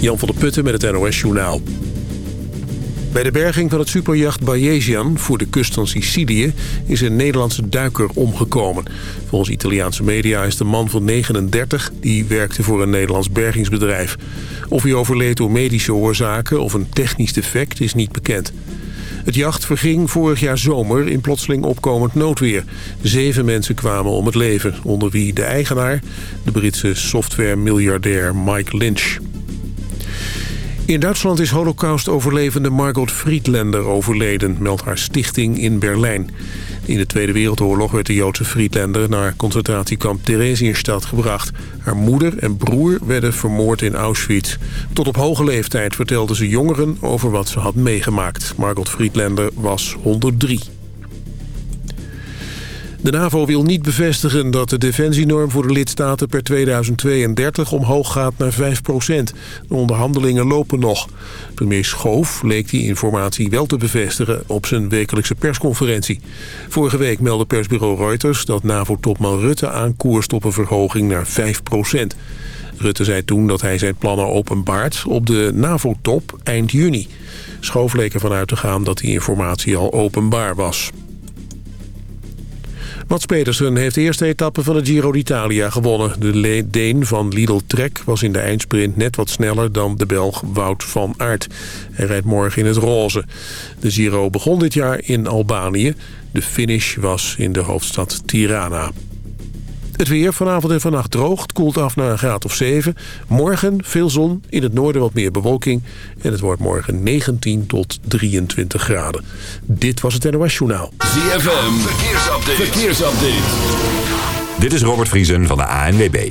Jan van der Putten met het NOS Journaal. Bij de berging van het superjacht Bayesian voor de kust van Sicilië... is een Nederlandse duiker omgekomen. Volgens Italiaanse media is de man van 39... die werkte voor een Nederlands bergingsbedrijf. Of hij overleed door medische oorzaken of een technisch defect is niet bekend. Het jacht verging vorig jaar zomer in plotseling opkomend noodweer. Zeven mensen kwamen om het leven, onder wie de eigenaar... de Britse software-miljardair Mike Lynch. In Duitsland is holocaust-overlevende Margot Friedlander overleden, meldt haar stichting in Berlijn. In de Tweede Wereldoorlog werd de Joodse Friedlander naar concentratiekamp Theresienstadt gebracht. Haar moeder en broer werden vermoord in Auschwitz. Tot op hoge leeftijd vertelde ze jongeren over wat ze had meegemaakt. Margot Friedlander was 103. De NAVO wil niet bevestigen dat de defensienorm voor de lidstaten per 2032 omhoog gaat naar 5% De onderhandelingen lopen nog. Premier Schoof leek die informatie wel te bevestigen op zijn wekelijkse persconferentie. Vorige week meldde persbureau Reuters dat NAVO-topman Rutte aankoerst op een verhoging naar 5% Rutte zei toen dat hij zijn plannen openbaart op de NAVO-top eind juni. Schoof leek ervan uit te gaan dat die informatie al openbaar was. Mats Petersen heeft de eerste etappe van de Giro d'Italia gewonnen. De Deen van Lidl Trek was in de eindsprint net wat sneller dan de Belg Wout van Aert. Hij rijdt morgen in het roze. De Giro begon dit jaar in Albanië. De finish was in de hoofdstad Tirana. Het weer vanavond en vannacht droog. Het koelt af naar een graad of 7. Morgen veel zon, in het noorden wat meer bewolking. En het wordt morgen 19 tot 23 graden. Dit was het NOS Journaal. ZFM, verkeersupdate. verkeersupdate. Dit is Robert Vriesen van de ANWB.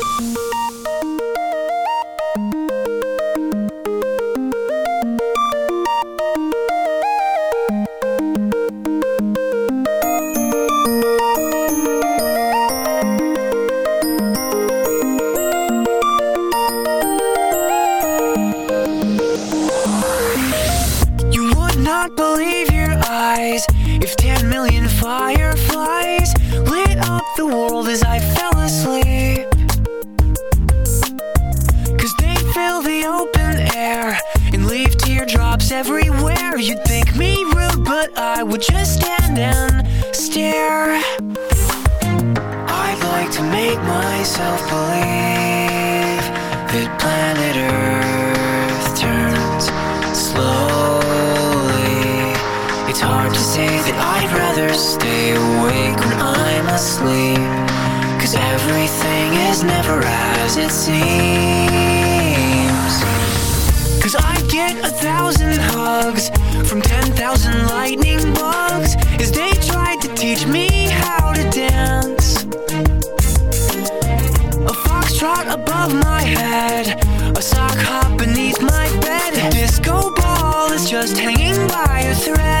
just hanging by a thread.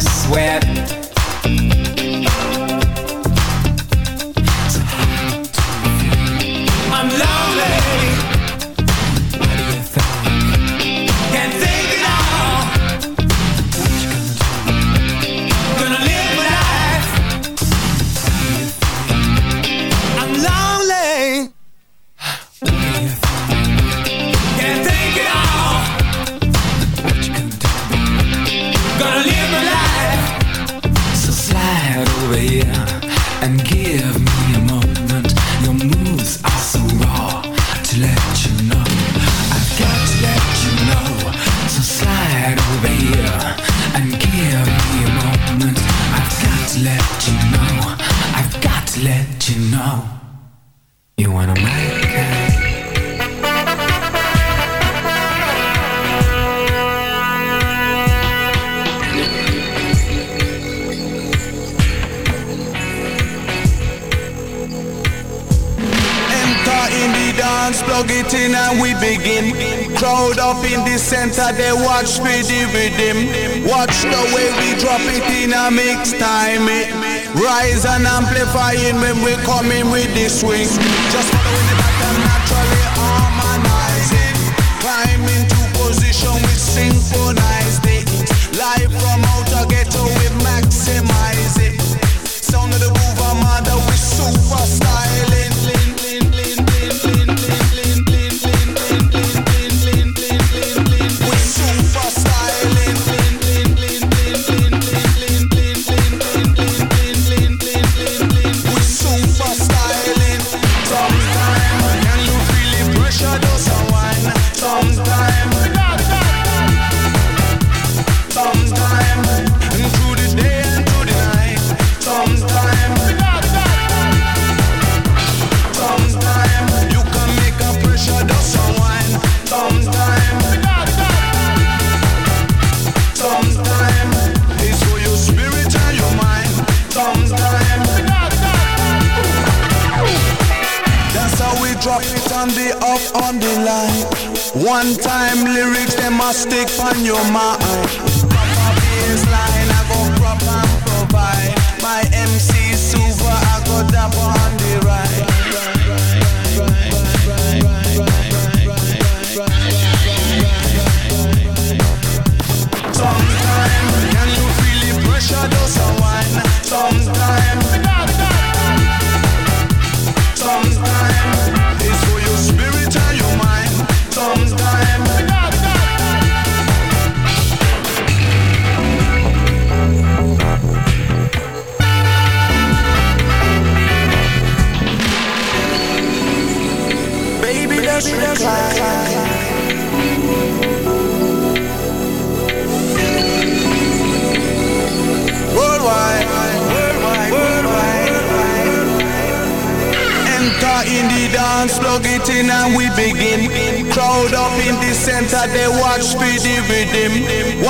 swear Fighting when we're coming with this swing.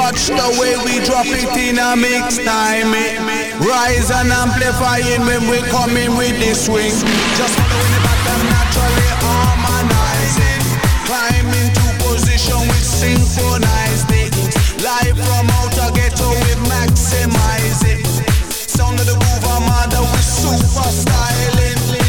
Watch the way we drop it in a mix time. It. Rise and amplifying when we come in with the swing. Just following the pattern, naturally harmonizing. Climb into position with synchronized it. Live from outer ghetto, we maximize it. Sound of the groove, Armada, we super styling.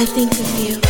I think of you.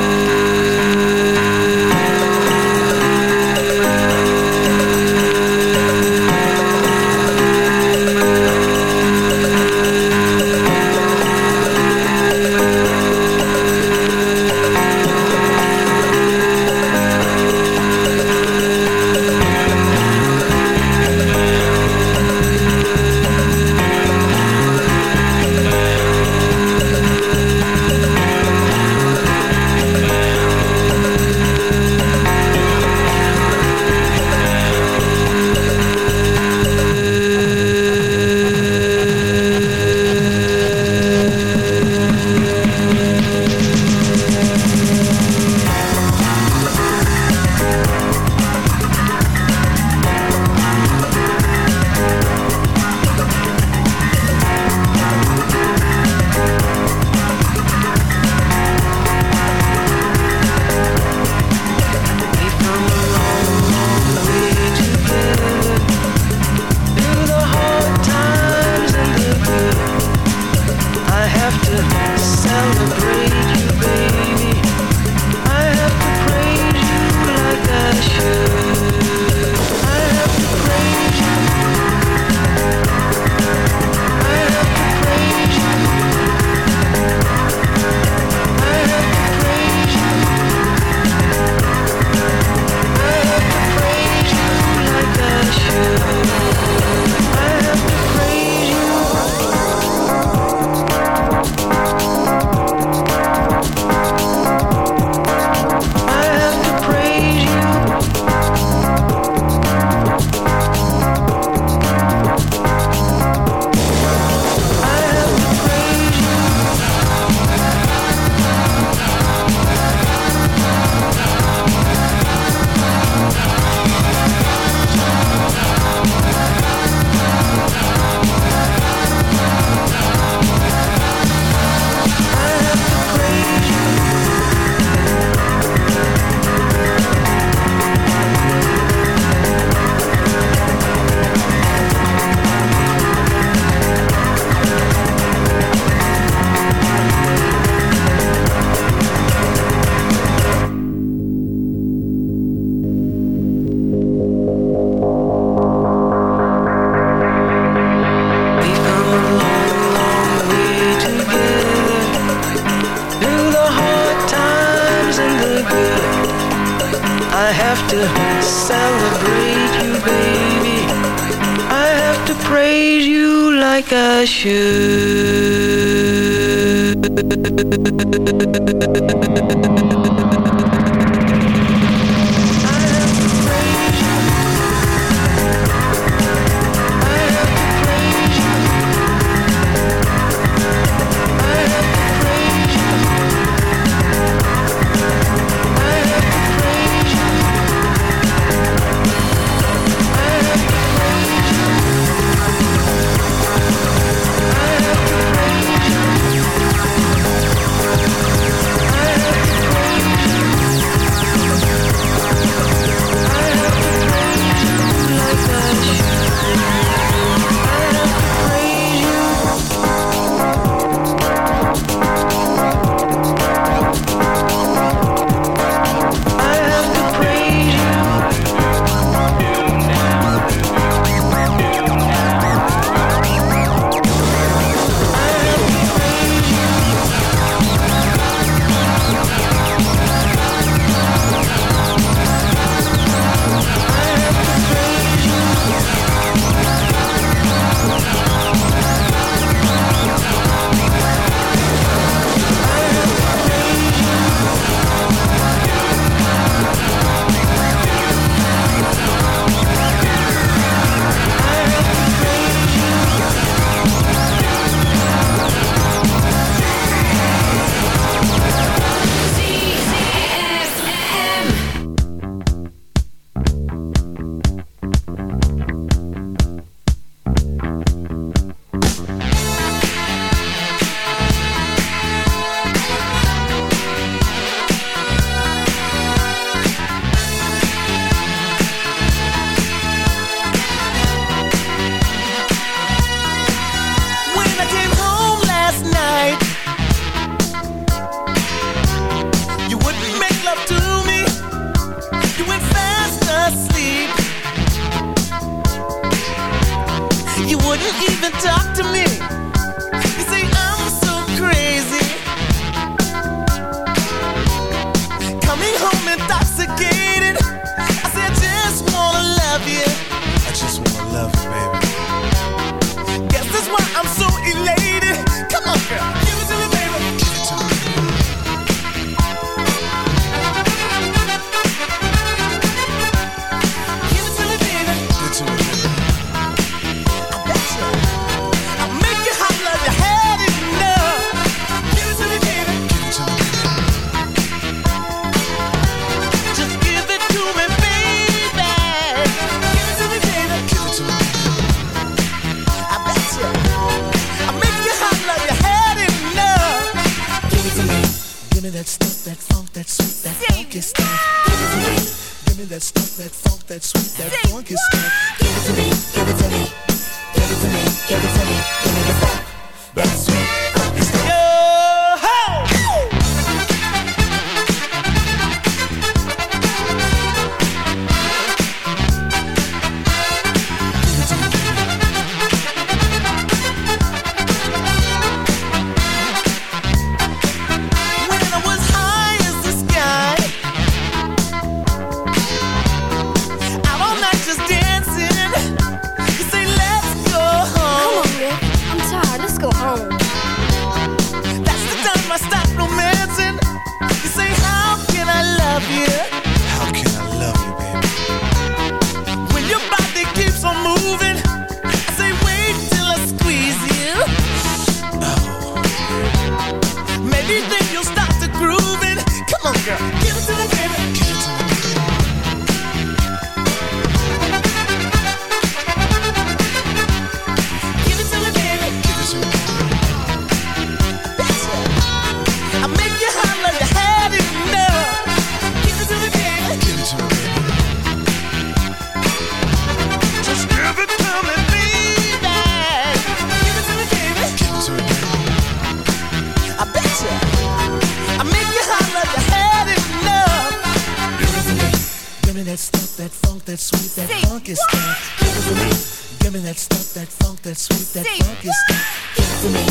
that sweet, that Say funk is that. Give me. That stuff, that funk, that sweet, that Say funk is that. Give it to me.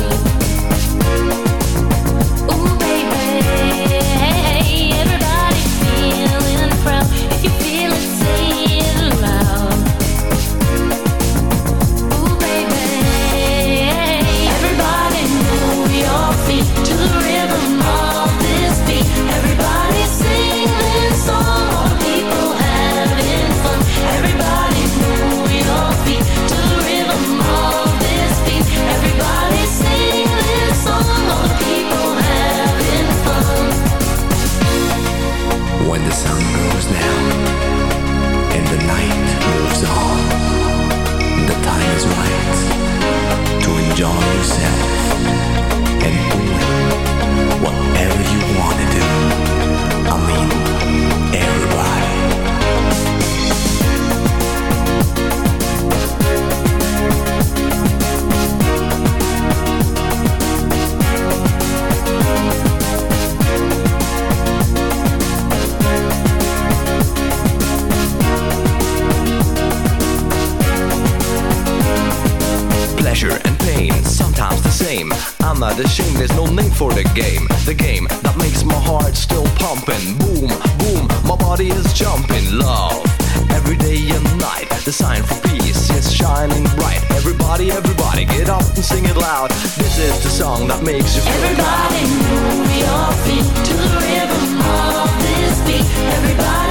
enjoy yourself and do whatever you want to do. I mean, pleasure and pain, sometimes the same. I'm not ashamed, there's no name for the game. The game that makes my heart still pumping. Boom, boom, my body is jumping. Love, every day and night. The sign for peace is shining bright. Everybody, everybody, get up and sing it loud. This is the song that makes you feel Everybody, move your feet to the rhythm of this beat. Everybody.